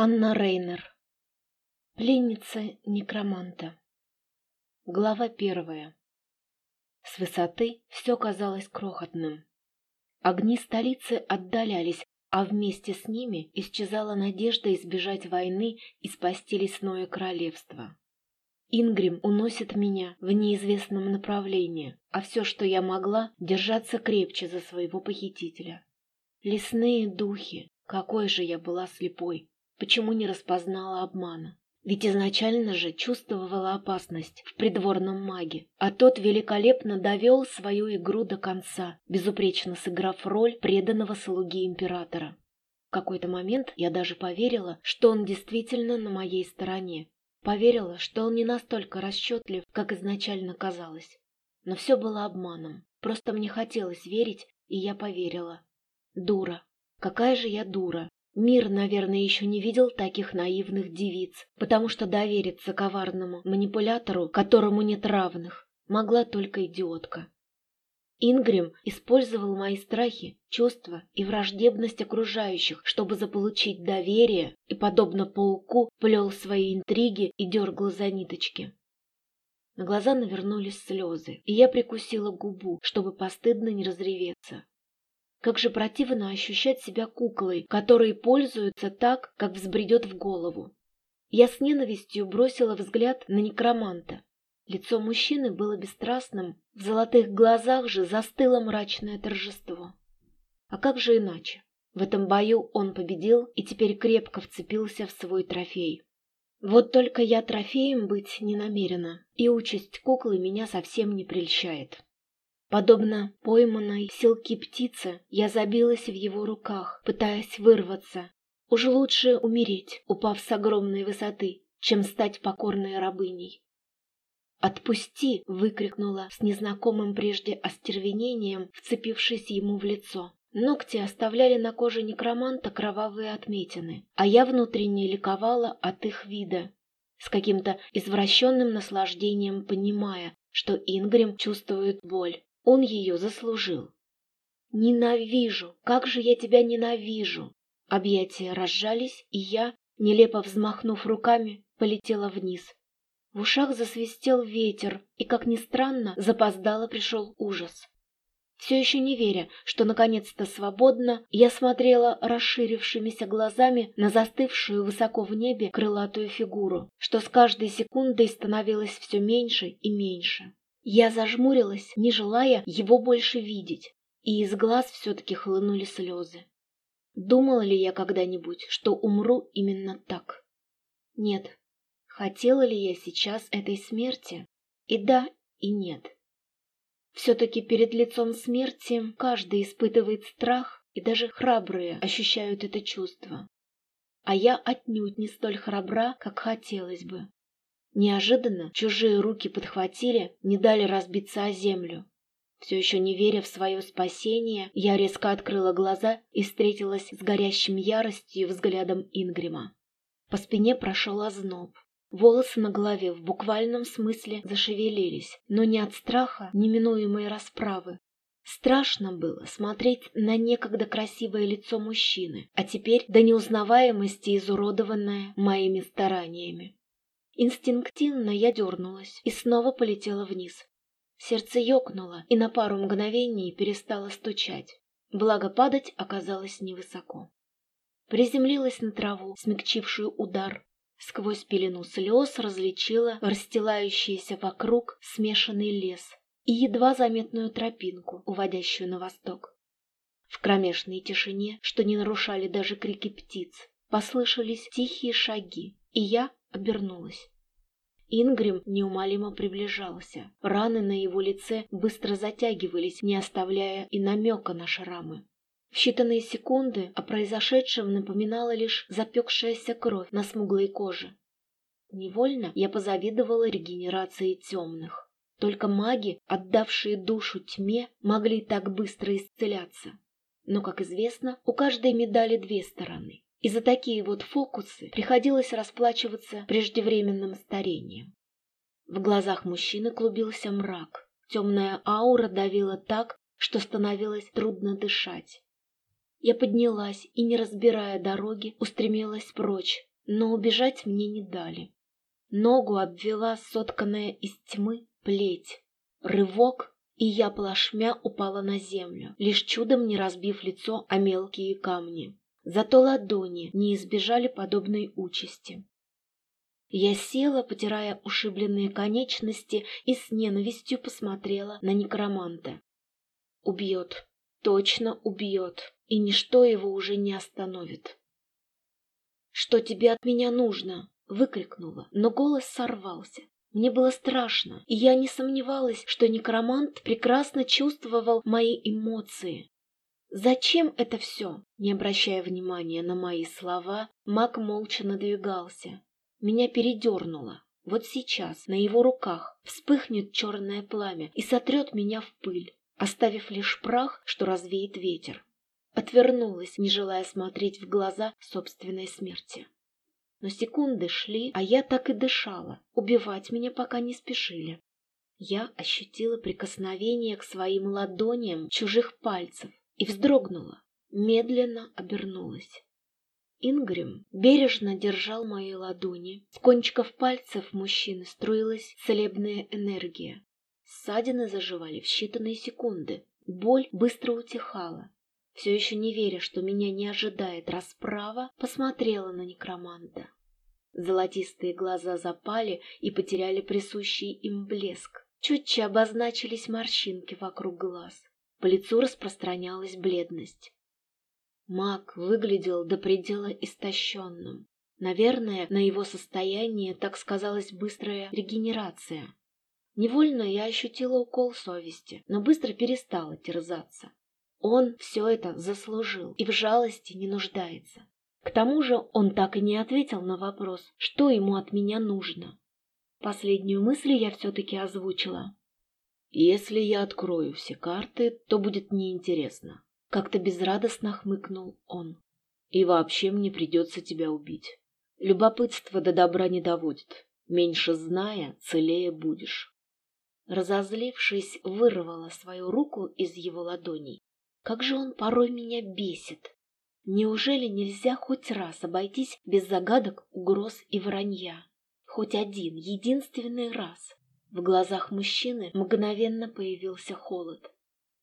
Анна Рейнер. Пленница некроманта. Глава первая. С высоты все казалось крохотным. Огни столицы отдалялись, а вместе с ними исчезала надежда избежать войны и спасти лесное королевство. Ингрим уносит меня в неизвестном направлении, а все, что я могла, держаться крепче за своего похитителя. Лесные духи, какой же я была слепой! Почему не распознала обмана? Ведь изначально же чувствовала опасность в придворном маге, а тот великолепно довел свою игру до конца, безупречно сыграв роль преданного слуги императора. В какой-то момент я даже поверила, что он действительно на моей стороне. Поверила, что он не настолько расчетлив, как изначально казалось. Но все было обманом. Просто мне хотелось верить, и я поверила. Дура. Какая же я дура. Мир, наверное, еще не видел таких наивных девиц, потому что довериться коварному манипулятору, которому нет равных, могла только идиотка. Ингрим использовал мои страхи, чувства и враждебность окружающих, чтобы заполучить доверие, и, подобно пауку, плел свои интриги и дергал за ниточки. На глаза навернулись слезы, и я прикусила губу, чтобы постыдно не разреветься. Как же противно ощущать себя куклой, которой пользуются так, как взбредет в голову. Я с ненавистью бросила взгляд на некроманта. Лицо мужчины было бесстрастным, в золотых глазах же застыло мрачное торжество. А как же иначе? В этом бою он победил и теперь крепко вцепился в свой трофей. Вот только я трофеем быть не намерена, и участь куклы меня совсем не прельщает. Подобно пойманной силки птице, я забилась в его руках, пытаясь вырваться. Уж лучше умереть, упав с огромной высоты, чем стать покорной рабыней. «Отпусти!» — выкрикнула с незнакомым прежде остервенением, вцепившись ему в лицо. Ногти оставляли на коже некроманта кровавые отметины, а я внутренне ликовала от их вида, с каким-то извращенным наслаждением понимая, что Ингрим чувствует боль. Он ее заслужил. «Ненавижу! Как же я тебя ненавижу!» Объятия разжались, и я, нелепо взмахнув руками, полетела вниз. В ушах засвистел ветер, и, как ни странно, запоздало пришел ужас. Все еще не веря, что наконец-то свободно, я смотрела расширившимися глазами на застывшую высоко в небе крылатую фигуру, что с каждой секундой становилось все меньше и меньше. Я зажмурилась, не желая его больше видеть, и из глаз все-таки хлынули слезы. Думала ли я когда-нибудь, что умру именно так? Нет. Хотела ли я сейчас этой смерти? И да, и нет. Все-таки перед лицом смерти каждый испытывает страх, и даже храбрые ощущают это чувство. А я отнюдь не столь храбра, как хотелось бы. Неожиданно чужие руки подхватили, не дали разбиться о землю. Все еще не веря в свое спасение, я резко открыла глаза и встретилась с горящим яростью взглядом Ингрима. По спине прошел озноб. Волосы на голове в буквальном смысле зашевелились, но не от страха неминуемой расправы. Страшно было смотреть на некогда красивое лицо мужчины, а теперь до неузнаваемости изуродованное моими стараниями. Инстинктивно я дернулась и снова полетела вниз. Сердце ёкнуло и на пару мгновений перестало стучать. Благо падать оказалось невысоко. Приземлилась на траву, смягчившую удар. Сквозь пелену слез различила расстилающийся вокруг смешанный лес и едва заметную тропинку, уводящую на восток. В кромешной тишине, что не нарушали даже крики птиц, послышались тихие шаги, и я обернулась. Ингрим неумолимо приближался. Раны на его лице быстро затягивались, не оставляя и намека на шрамы. В считанные секунды о произошедшем напоминала лишь запекшаяся кровь на смуглой коже. Невольно я позавидовала регенерации темных. Только маги, отдавшие душу тьме, могли так быстро исцеляться. Но, как известно, у каждой медали две стороны. И за такие вот фокусы приходилось расплачиваться преждевременным старением. В глазах мужчины клубился мрак. Темная аура давила так, что становилось трудно дышать. Я поднялась и, не разбирая дороги, устремилась прочь, но убежать мне не дали. Ногу обвела сотканная из тьмы плеть. Рывок, и я плашмя упала на землю, лишь чудом не разбив лицо о мелкие камни. Зато ладони не избежали подобной участи. Я села, потирая ушибленные конечности, и с ненавистью посмотрела на некроманта. Убьет, точно убьет, и ничто его уже не остановит. «Что тебе от меня нужно?» — выкрикнула, но голос сорвался. Мне было страшно, и я не сомневалась, что некромант прекрасно чувствовал мои эмоции. «Зачем это все?» Не обращая внимания на мои слова, маг молча надвигался. Меня передернуло. Вот сейчас на его руках вспыхнет черное пламя и сотрет меня в пыль, оставив лишь прах, что развеет ветер. Отвернулась, не желая смотреть в глаза собственной смерти. Но секунды шли, а я так и дышала. Убивать меня пока не спешили. Я ощутила прикосновение к своим ладоням чужих пальцев и вздрогнула, медленно обернулась. Ингрим бережно держал мои ладони. С кончиков пальцев мужчины струилась целебная энергия. Ссадины заживали в считанные секунды. Боль быстро утихала. Все еще не веря, что меня не ожидает расправа, посмотрела на некроманта. Золотистые глаза запали и потеряли присущий им блеск. Чутче обозначились морщинки вокруг глаз. По лицу распространялась бледность. Маг выглядел до предела истощенным. Наверное, на его состояние так сказалась быстрая регенерация. Невольно я ощутила укол совести, но быстро перестала терзаться. Он все это заслужил и в жалости не нуждается. К тому же он так и не ответил на вопрос, что ему от меня нужно. Последнюю мысль я все-таки озвучила. «Если я открою все карты, то будет неинтересно. Как-то безрадостно хмыкнул он. И вообще мне придется тебя убить. Любопытство до добра не доводит. Меньше зная, целее будешь. Разозлившись, вырвала свою руку из его ладоней. Как же он порой меня бесит. Неужели нельзя хоть раз обойтись без загадок, угроз и вранья? Хоть один, единственный раз. В глазах мужчины мгновенно появился холод.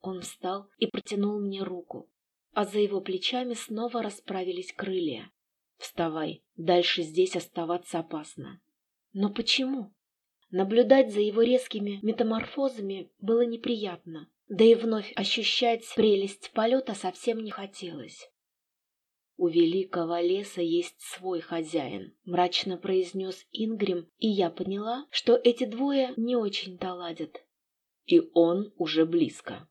Он встал и протянул мне руку, а за его плечами снова расправились крылья. «Вставай, дальше здесь оставаться опасно». «Но почему?» Наблюдать за его резкими метаморфозами было неприятно, да и вновь ощущать прелесть полета совсем не хотелось. «У великого леса есть свой хозяин», — мрачно произнес Ингрим, и я поняла, что эти двое не очень-то ладят. «И он уже близко»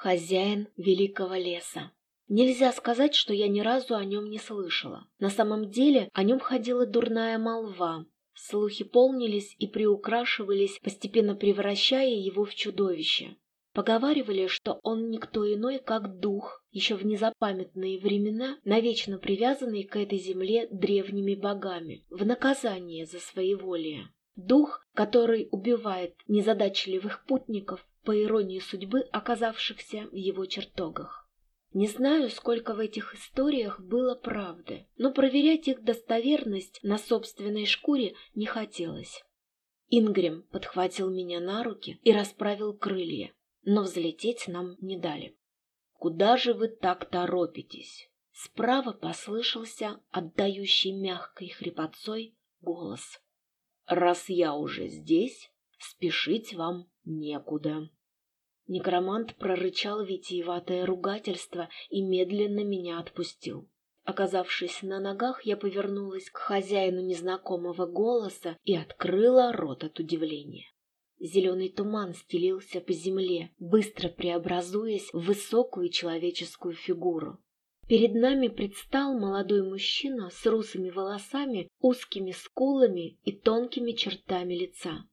хозяин великого леса. Нельзя сказать, что я ни разу о нем не слышала. На самом деле о нем ходила дурная молва. Слухи полнились и приукрашивались, постепенно превращая его в чудовище. Поговаривали, что он никто иной, как дух, еще в незапамятные времена, навечно привязанный к этой земле древними богами, в наказание за своеволие. Дух, который убивает незадачливых путников, по иронии судьбы, оказавшихся в его чертогах. Не знаю, сколько в этих историях было правды, но проверять их достоверность на собственной шкуре не хотелось. Ингрим подхватил меня на руки и расправил крылья, но взлететь нам не дали. «Куда же вы так торопитесь?» Справа послышался отдающий мягкой хрипотцой голос. «Раз я уже здесь, спешить вам некуда. Некромант прорычал витиеватое ругательство и медленно меня отпустил. Оказавшись на ногах, я повернулась к хозяину незнакомого голоса и открыла рот от удивления. Зеленый туман стелился по земле, быстро преобразуясь в высокую человеческую фигуру. Перед нами предстал молодой мужчина с русыми волосами, узкими скулами и тонкими чертами лица.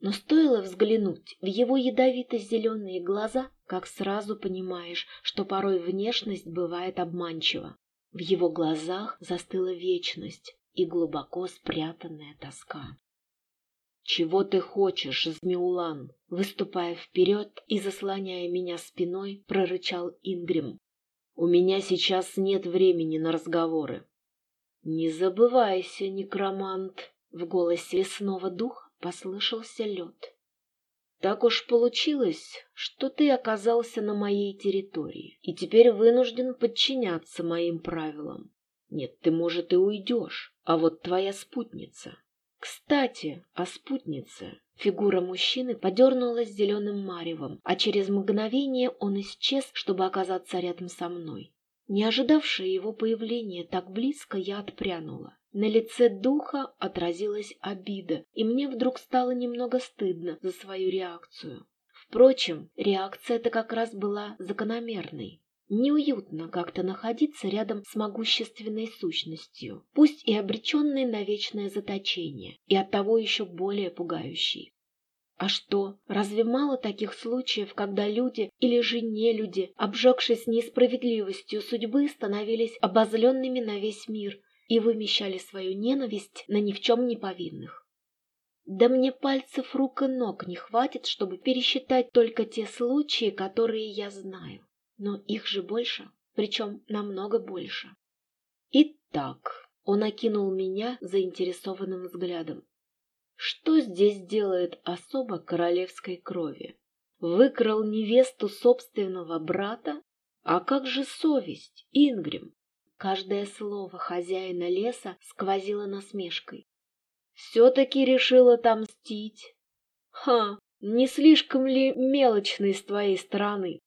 Но стоило взглянуть в его ядовито-зеленые глаза, как сразу понимаешь, что порой внешность бывает обманчива. В его глазах застыла вечность и глубоко спрятанная тоска. «Чего ты хочешь, Змеулан?» Выступая вперед и заслоняя меня спиной, прорычал Ингрим. «У меня сейчас нет времени на разговоры». Не забывайся, некромант. В голосе лесного духа послышался лед. Так уж получилось, что ты оказался на моей территории и теперь вынужден подчиняться моим правилам. Нет, ты, может, и уйдешь, а вот твоя спутница. Кстати, о спутнице. Фигура мужчины подернулась зеленым маревом, а через мгновение он исчез, чтобы оказаться рядом со мной. Не ожидавшая его появления так близко, я отпрянула. На лице духа отразилась обида, и мне вдруг стало немного стыдно за свою реакцию. Впрочем, реакция эта как раз была закономерной. Неуютно как-то находиться рядом с могущественной сущностью, пусть и обреченной на вечное заточение, и оттого еще более пугающей. А что, разве мало таких случаев, когда люди или же не люди, обжегшись несправедливостью судьбы, становились обозленными на весь мир и вымещали свою ненависть на ни в чем не повинных? Да мне пальцев рук и ног не хватит, чтобы пересчитать только те случаи, которые я знаю. Но их же больше, причем намного больше. Итак, он окинул меня заинтересованным взглядом. Что здесь делает особо королевской крови? Выкрал невесту собственного брата? А как же совесть, Ингрим? Каждое слово хозяина леса сквозило насмешкой. Все-таки решила отомстить. Ха, не слишком ли мелочный с твоей стороны?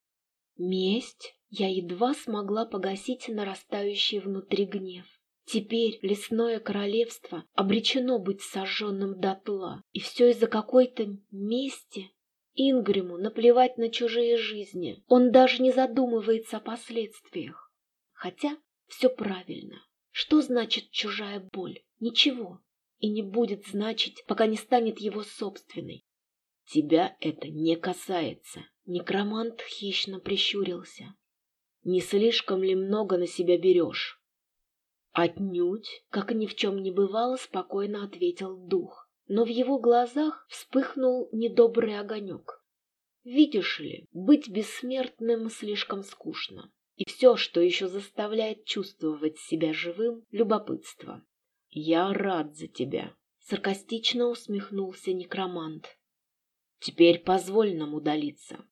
Месть? Я едва смогла погасить нарастающий внутри гнев. Теперь лесное королевство обречено быть сожженным дотла, и все из-за какой-то мести. Ингриму наплевать на чужие жизни, он даже не задумывается о последствиях. Хотя все правильно. Что значит чужая боль? Ничего. И не будет значить, пока не станет его собственной. Тебя это не касается. Некромант хищно прищурился. Не слишком ли много на себя берешь? «Отнюдь», — как ни в чем не бывало, спокойно ответил дух. Но в его глазах вспыхнул недобрый огонек. «Видишь ли, быть бессмертным слишком скучно. И все, что еще заставляет чувствовать себя живым — любопытство. Я рад за тебя», — саркастично усмехнулся некромант. «Теперь позволь нам удалиться».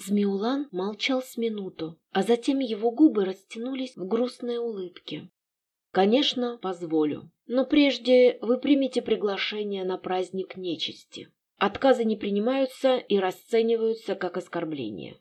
Змеулан молчал с минуту, а затем его губы растянулись в грустной улыбке. Конечно, позволю. Но прежде вы примите приглашение на праздник нечисти. Отказы не принимаются и расцениваются как оскорбление.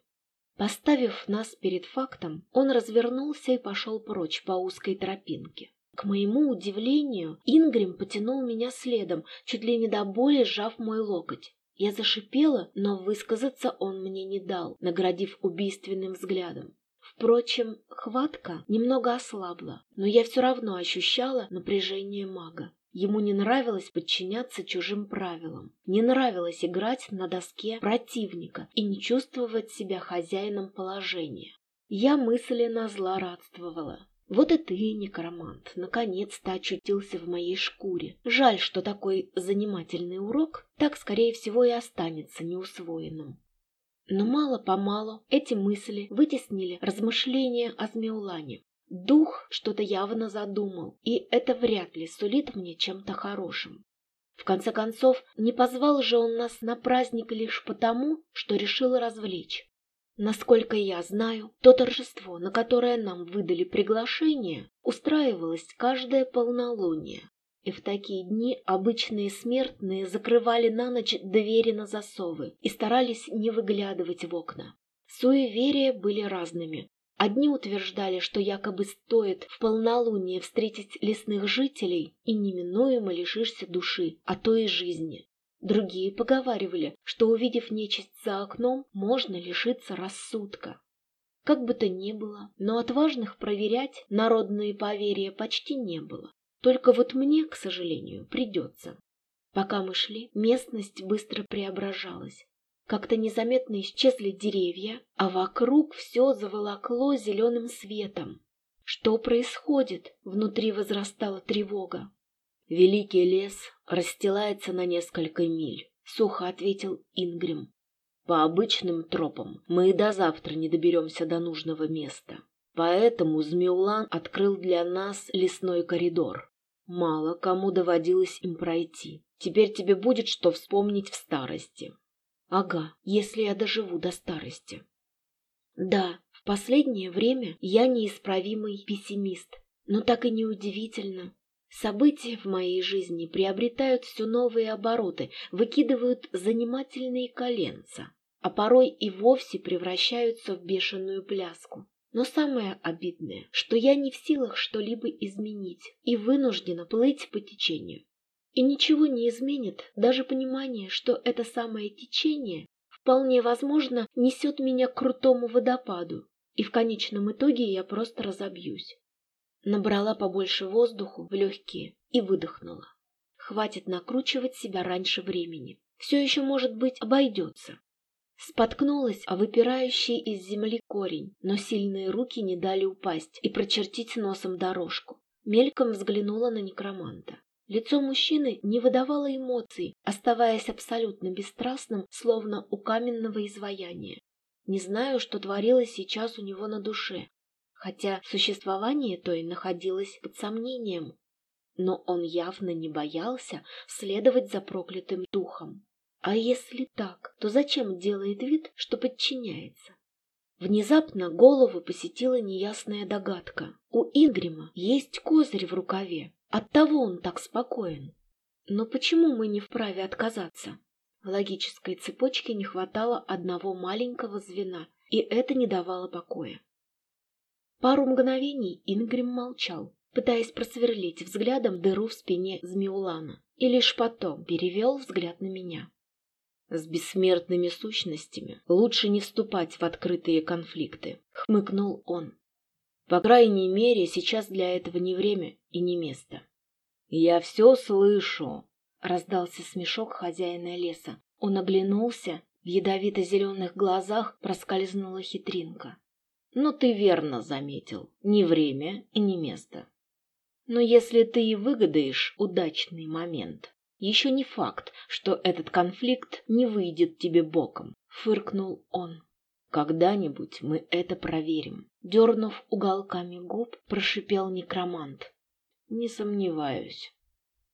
Поставив нас перед фактом, он развернулся и пошел прочь по узкой тропинке. К моему удивлению, Ингрим потянул меня следом, чуть ли не до боли сжав мой локоть. Я зашипела, но высказаться он мне не дал, наградив убийственным взглядом. Впрочем, хватка немного ослабла, но я все равно ощущала напряжение мага. Ему не нравилось подчиняться чужим правилам, не нравилось играть на доске противника и не чувствовать себя хозяином положения. Я мысленно злорадствовала. Вот и ты, некромант, наконец-то очутился в моей шкуре. Жаль, что такой занимательный урок так, скорее всего, и останется неусвоенным. Но мало-помалу эти мысли вытеснили размышления о Змеулане. Дух что-то явно задумал, и это вряд ли сулит мне чем-то хорошим. В конце концов, не позвал же он нас на праздник лишь потому, что решил развлечь. Насколько я знаю, то торжество, на которое нам выдали приглашение, устраивалось каждое полнолуние. И в такие дни обычные смертные закрывали на ночь двери на засовы и старались не выглядывать в окна. Суеверия были разными. Одни утверждали, что якобы стоит в полнолуние встретить лесных жителей и неминуемо лишишься души, а то и жизни. Другие поговаривали, что, увидев нечисть за окном, можно лишиться рассудка. Как бы то ни было, но отважных проверять народные поверья почти не было. Только вот мне, к сожалению, придется. Пока мы шли, местность быстро преображалась. Как-то незаметно исчезли деревья, а вокруг все заволокло зеленым светом. Что происходит? Внутри возрастала тревога. Великий лес расстилается на несколько миль, сухо ответил Ингрим. По обычным тропам мы и до завтра не доберемся до нужного места. Поэтому Змеулан открыл для нас лесной коридор. Мало кому доводилось им пройти. Теперь тебе будет что вспомнить в старости. Ага, если я доживу до старости. Да, в последнее время я неисправимый пессимист, но так и неудивительно. События в моей жизни приобретают все новые обороты, выкидывают занимательные коленца, а порой и вовсе превращаются в бешеную пляску. Но самое обидное, что я не в силах что-либо изменить и вынуждена плыть по течению. И ничего не изменит даже понимание, что это самое течение вполне возможно несет меня к крутому водопаду, и в конечном итоге я просто разобьюсь. Набрала побольше воздуху в легкие и выдохнула. Хватит накручивать себя раньше времени. Все еще, может быть, обойдется. Споткнулась о выпирающий из земли корень, но сильные руки не дали упасть и прочертить носом дорожку. Мельком взглянула на некроманта. Лицо мужчины не выдавало эмоций, оставаясь абсолютно бесстрастным, словно у каменного изваяния. Не знаю, что творилось сейчас у него на душе, хотя существование той находилось под сомнением. Но он явно не боялся следовать за проклятым духом. А если так, то зачем делает вид, что подчиняется? Внезапно голову посетила неясная догадка. У Ингрима есть козырь в рукаве. Оттого он так спокоен. Но почему мы не вправе отказаться? Логической цепочке не хватало одного маленького звена, и это не давало покоя. Пару мгновений Ингрим молчал, пытаясь просверлить взглядом дыру в спине Змеулана, и лишь потом перевел взгляд на меня. С бессмертными сущностями лучше не вступать в открытые конфликты, хмыкнул он. По крайней мере, сейчас для этого не время и не место. Я все слышу, раздался смешок хозяина леса. Он оглянулся, в ядовито-зеленых глазах проскользнула хитринка. Но ты верно заметил, не время и не место. Но если ты и выгадаешь удачный момент, еще не факт, что этот конфликт не выйдет тебе боком, фыркнул он. Когда-нибудь мы это проверим. Дернув уголками губ, прошипел некромант. Не сомневаюсь.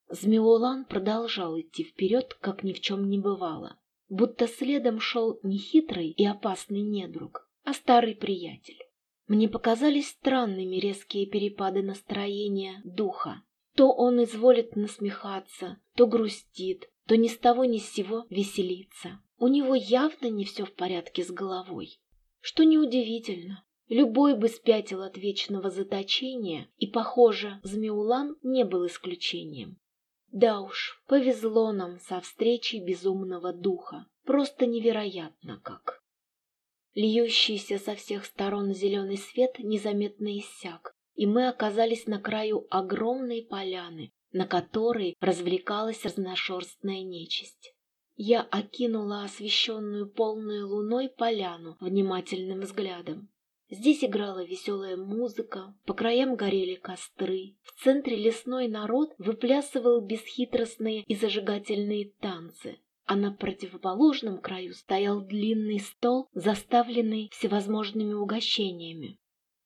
Змеолан продолжал идти вперед, как ни в чем не бывало, будто следом шел не хитрый и опасный недруг, а старый приятель. Мне показались странными резкие перепады настроения духа, то он изволит насмехаться, то грустит, то ни с того ни с сего веселится. У него явно не все в порядке с головой. Что неудивительно, любой бы спятил от вечного заточения, и, похоже, Змеулан не был исключением. Да уж, повезло нам со встречей безумного духа. Просто невероятно как. Льющийся со всех сторон зеленый свет незаметно иссяк, и мы оказались на краю огромной поляны, на которой развлекалась разношерстная нечисть. Я окинула освещенную полной луной поляну внимательным взглядом. Здесь играла веселая музыка, по краям горели костры, в центре лесной народ выплясывал бесхитростные и зажигательные танцы, а на противоположном краю стоял длинный стол, заставленный всевозможными угощениями.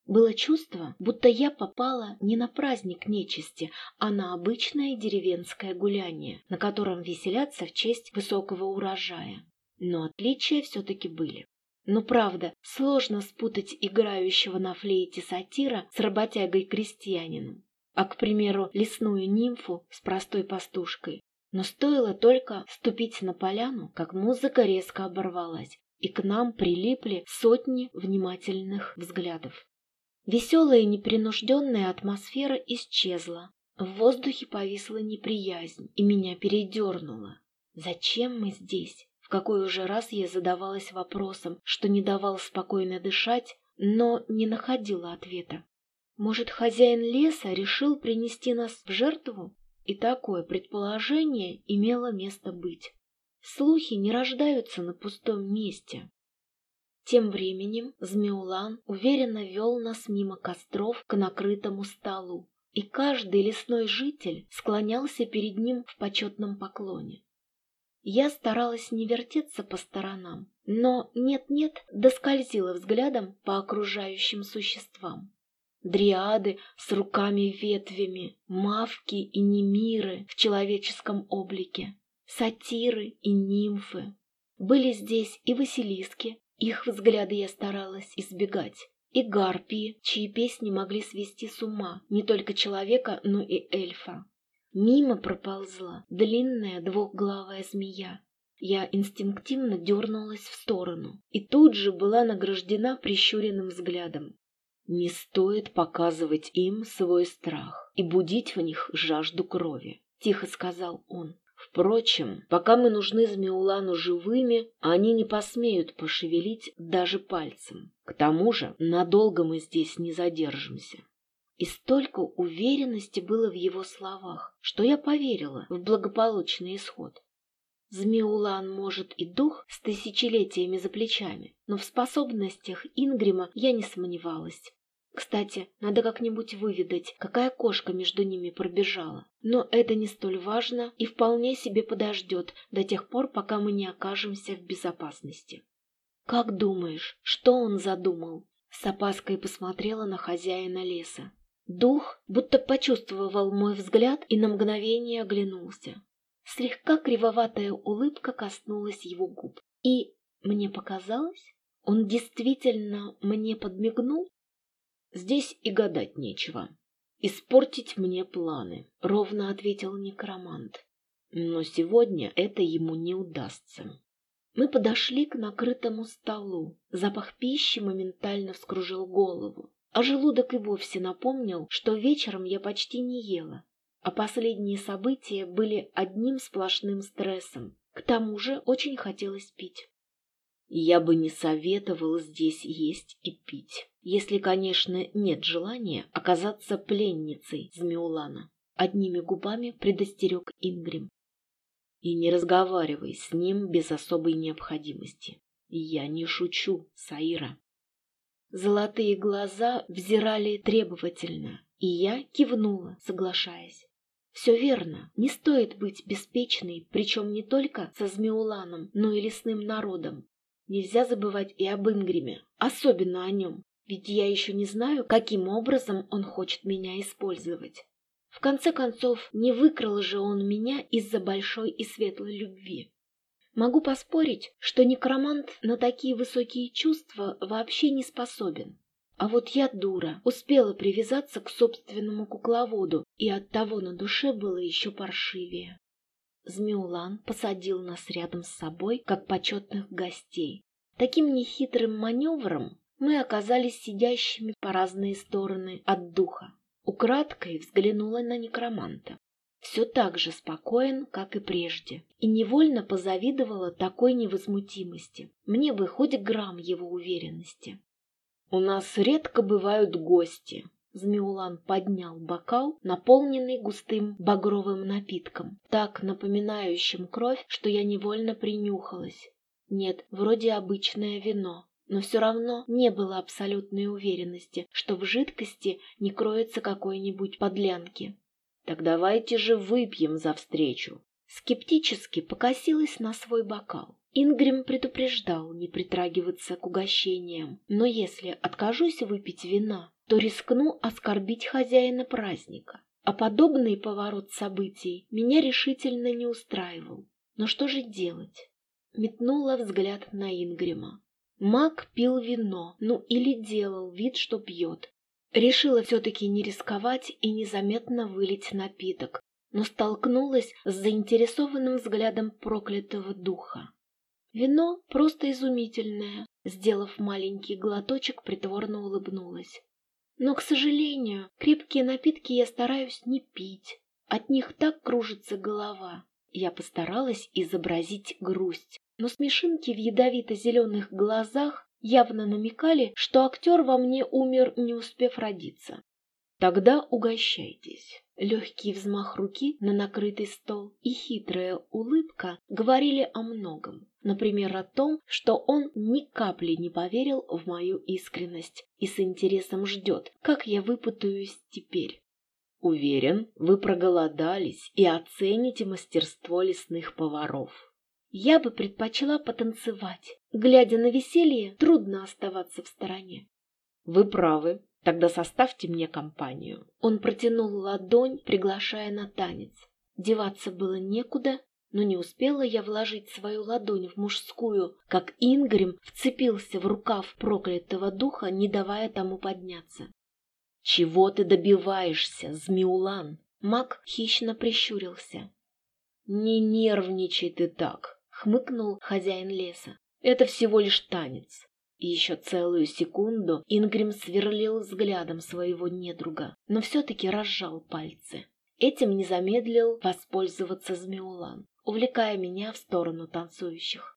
Было чувство, будто я попала не на праздник нечисти, а на обычное деревенское гуляние, на котором веселятся в честь высокого урожая. Но отличия все-таки были. Но правда, сложно спутать играющего на флейте сатира с работягой-крестьянином, а, к примеру, лесную нимфу с простой пастушкой. Но стоило только ступить на поляну, как музыка резко оборвалась, и к нам прилипли сотни внимательных взглядов. Веселая и непринужденная атмосфера исчезла. В воздухе повисла неприязнь, и меня передернуло. Зачем мы здесь? В какой уже раз я задавалась вопросом, что не давал спокойно дышать, но не находила ответа. Может, хозяин леса решил принести нас в жертву? И такое предположение имело место быть. Слухи не рождаются на пустом месте. Тем временем Змеулан уверенно вел нас мимо костров к накрытому столу, и каждый лесной житель склонялся перед ним в почетном поклоне. Я старалась не вертеться по сторонам, но нет-нет доскользила взглядом по окружающим существам. Дриады с руками-ветвями, мавки и немиры в человеческом облике, сатиры и нимфы. Были здесь и василиски, их взгляды я старалась избегать, и гарпии, чьи песни могли свести с ума не только человека, но и эльфа. Мимо проползла длинная двухглавая змея. Я инстинктивно дернулась в сторону и тут же была награждена прищуренным взглядом. Не стоит показывать им свой страх и будить в них жажду крови, тихо сказал он. Впрочем, пока мы нужны Змеулану живыми, они не посмеют пошевелить даже пальцем. К тому же надолго мы здесь не задержимся. И столько уверенности было в его словах, что я поверила в благополучный исход. Змеулан, может, и дух с тысячелетиями за плечами, но в способностях Ингрима я не сомневалась. Кстати, надо как-нибудь выведать, какая кошка между ними пробежала. Но это не столь важно и вполне себе подождет до тех пор, пока мы не окажемся в безопасности. «Как думаешь, что он задумал?» С опаской посмотрела на хозяина леса. Дух будто почувствовал мой взгляд и на мгновение оглянулся. Слегка кривоватая улыбка коснулась его губ. И, мне показалось, он действительно мне подмигнул? Здесь и гадать нечего. Испортить мне планы, ровно ответил некромант. Но сегодня это ему не удастся. Мы подошли к накрытому столу. Запах пищи моментально вскружил голову, а желудок и вовсе напомнил, что вечером я почти не ела, а последние события были одним сплошным стрессом. К тому же очень хотелось пить. Я бы не советовал здесь есть и пить, если, конечно, нет желания оказаться пленницей Змеулана. Одними губами предостерег Ингрим. И не разговаривай с ним без особой необходимости. Я не шучу, Саира. Золотые глаза взирали требовательно, и я кивнула, соглашаясь. Все верно, не стоит быть беспечной, причем не только со Змеуланом, но и лесным народом. Нельзя забывать и об Ингриме, особенно о нем, ведь я еще не знаю, каким образом он хочет меня использовать. В конце концов, не выкрал же он меня из-за большой и светлой любви. Могу поспорить, что некромант на такие высокие чувства вообще не способен. А вот я, дура, успела привязаться к собственному кукловоду, и оттого на душе было еще паршивее. Змеулан посадил нас рядом с собой, как почетных гостей. Таким нехитрым маневром мы оказались сидящими по разные стороны от духа. Украдкой взглянула на некроманта. Все так же спокоен, как и прежде, и невольно позавидовала такой невозмутимости. Мне бы хоть грамм его уверенности. «У нас редко бывают гости», Змеулан поднял бокал, наполненный густым багровым напитком, так напоминающим кровь, что я невольно принюхалась. Нет, вроде обычное вино, но все равно не было абсолютной уверенности, что в жидкости не кроется какой-нибудь подлянки. «Так давайте же выпьем за встречу!» Скептически покосилась на свой бокал. Ингрим предупреждал не притрагиваться к угощениям, но если откажусь выпить вина, то рискну оскорбить хозяина праздника. А подобный поворот событий меня решительно не устраивал. Но что же делать? Метнула взгляд на Ингрима. Маг пил вино, ну или делал вид, что пьет. Решила все-таки не рисковать и незаметно вылить напиток, но столкнулась с заинтересованным взглядом проклятого духа. Вино просто изумительное. Сделав маленький глоточек, притворно улыбнулась. Но, к сожалению, крепкие напитки я стараюсь не пить. От них так кружится голова. Я постаралась изобразить грусть, но смешинки в ядовито-зеленых глазах явно намекали, что актер во мне умер, не успев родиться. Тогда угощайтесь. Легкий взмах руки на накрытый стол и хитрая улыбка говорили о многом. Например, о том, что он ни капли не поверил в мою искренность и с интересом ждет, как я выпутаюсь теперь. Уверен, вы проголодались и оцените мастерство лесных поваров. Я бы предпочла потанцевать. Глядя на веселье, трудно оставаться в стороне. Вы правы, Тогда составьте мне компанию. Он протянул ладонь, приглашая на танец. Деваться было некуда, но не успела я вложить свою ладонь в мужскую, как Ингрим вцепился в рукав проклятого духа, не давая тому подняться. «Чего ты добиваешься, Змеулан?» Маг хищно прищурился. «Не нервничай ты так», — хмыкнул хозяин леса. «Это всего лишь танец». И еще целую секунду Ингрим сверлил взглядом своего недруга, но все-таки разжал пальцы. Этим не замедлил воспользоваться Змеулан увлекая меня в сторону танцующих.